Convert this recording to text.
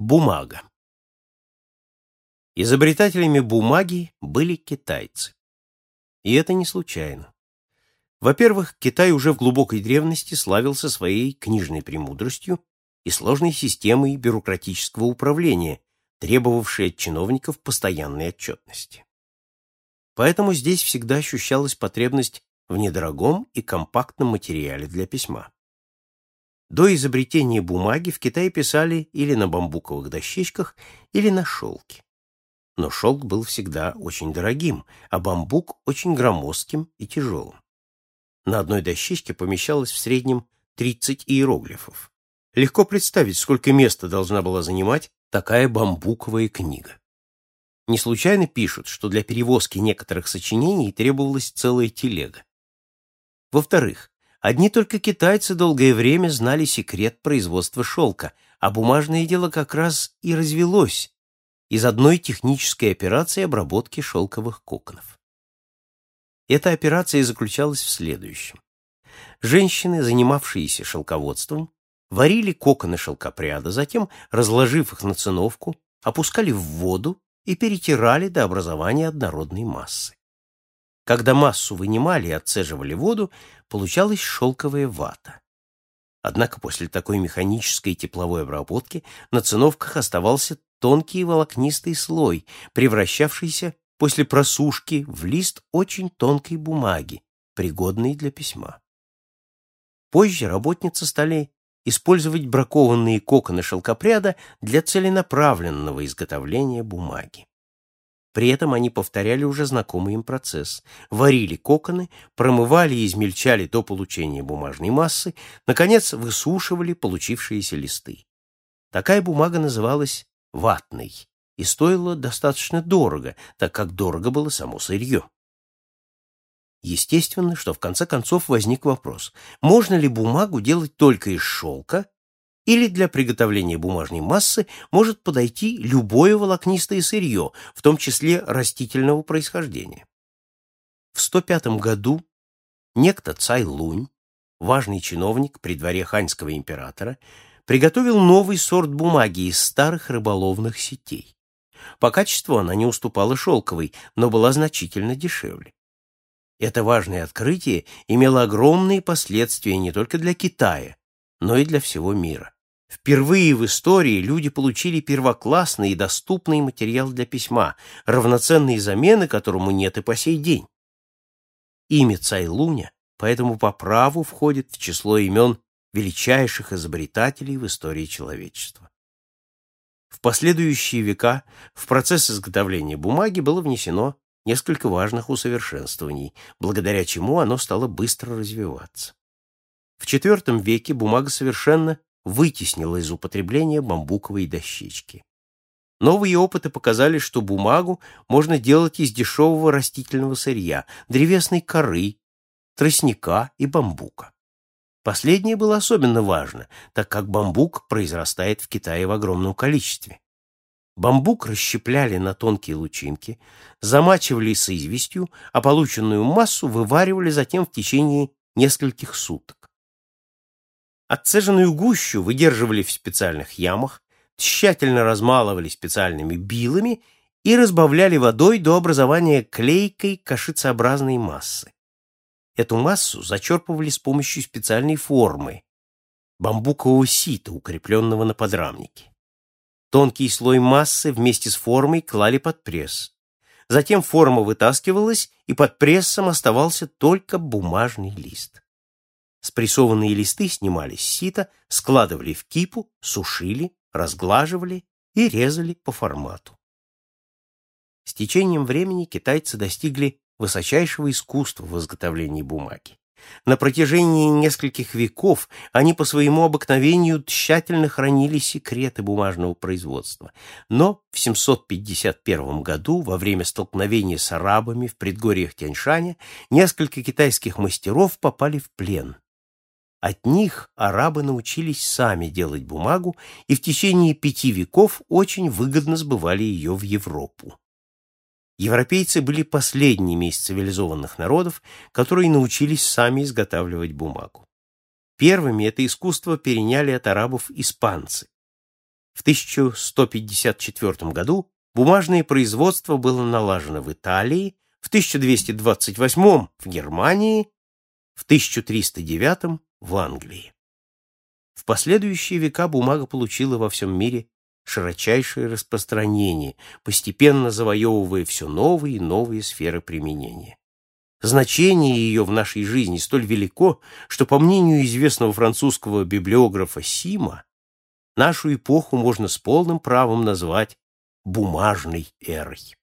Бумага. Изобретателями бумаги были китайцы. И это не случайно. Во-первых, Китай уже в глубокой древности славился своей книжной премудростью и сложной системой бюрократического управления, требовавшей от чиновников постоянной отчетности. Поэтому здесь всегда ощущалась потребность в недорогом и компактном материале для письма. До изобретения бумаги в Китае писали или на бамбуковых дощечках, или на шелке. Но шелк был всегда очень дорогим, а бамбук очень громоздким и тяжелым. На одной дощечке помещалось в среднем 30 иероглифов. Легко представить, сколько места должна была занимать такая бамбуковая книга. Не случайно пишут, что для перевозки некоторых сочинений требовалась целая телега. Во-вторых, Одни только китайцы долгое время знали секрет производства шелка, а бумажное дело как раз и развелось из одной технической операции обработки шелковых коконов. Эта операция заключалась в следующем. Женщины, занимавшиеся шелководством, варили коконы шелкопряда, затем, разложив их на циновку, опускали в воду и перетирали до образования однородной массы. Когда массу вынимали и отцеживали воду, получалась шелковая вата. Однако после такой механической тепловой обработки на циновках оставался тонкий волокнистый слой, превращавшийся после просушки в лист очень тонкой бумаги, пригодный для письма. Позже работницы стали использовать бракованные коконы шелкопряда для целенаправленного изготовления бумаги. При этом они повторяли уже знакомый им процесс. Варили коконы, промывали и измельчали до получения бумажной массы, наконец высушивали получившиеся листы. Такая бумага называлась ватной и стоила достаточно дорого, так как дорого было само сырье. Естественно, что в конце концов возник вопрос, можно ли бумагу делать только из шелка или для приготовления бумажной массы может подойти любое волокнистое сырье, в том числе растительного происхождения. В 105 году некто Цай Лунь, важный чиновник при дворе ханьского императора, приготовил новый сорт бумаги из старых рыболовных сетей. По качеству она не уступала шелковой, но была значительно дешевле. Это важное открытие имело огромные последствия не только для Китая, но и для всего мира. Впервые в истории люди получили первоклассный и доступный материал для письма, равноценные замены которому нет и по сей день. Имя Цайлуня поэтому по праву входит в число имен величайших изобретателей в истории человечества. В последующие века в процесс изготовления бумаги было внесено несколько важных усовершенствований, благодаря чему оно стало быстро развиваться. В IV веке бумага совершенно вытеснила из употребления бамбуковые дощечки. Новые опыты показали, что бумагу можно делать из дешевого растительного сырья, древесной коры, тростника и бамбука. Последнее было особенно важно, так как бамбук произрастает в Китае в огромном количестве. Бамбук расщепляли на тонкие лучинки, замачивали с известью, а полученную массу вываривали затем в течение нескольких суток. Отцеженную гущу выдерживали в специальных ямах, тщательно размалывали специальными билами и разбавляли водой до образования клейкой кашицеобразной массы. Эту массу зачерпывали с помощью специальной формы бамбукового сита, укрепленного на подрамнике. Тонкий слой массы вместе с формой клали под пресс. Затем форма вытаскивалась, и под прессом оставался только бумажный лист. Спрессованные листы снимали с сита, складывали в кипу, сушили, разглаживали и резали по формату. С течением времени китайцы достигли высочайшего искусства в изготовлении бумаги. На протяжении нескольких веков они по своему обыкновению тщательно хранили секреты бумажного производства. Но в 751 году, во время столкновения с арабами в предгорьях Тяньшаня, несколько китайских мастеров попали в плен. От них арабы научились сами делать бумагу и в течение пяти веков очень выгодно сбывали ее в Европу. Европейцы были последними из цивилизованных народов, которые научились сами изготавливать бумагу. Первыми это искусство переняли от арабов испанцы. В 1154 году бумажное производство было налажено в Италии, в 1228 в Германии, в 1309 в Англии. В последующие века бумага получила во всем мире широчайшее распространение, постепенно завоевывая все новые и новые сферы применения. Значение ее в нашей жизни столь велико, что, по мнению известного французского библиографа Сима, нашу эпоху можно с полным правом назвать бумажной эрой.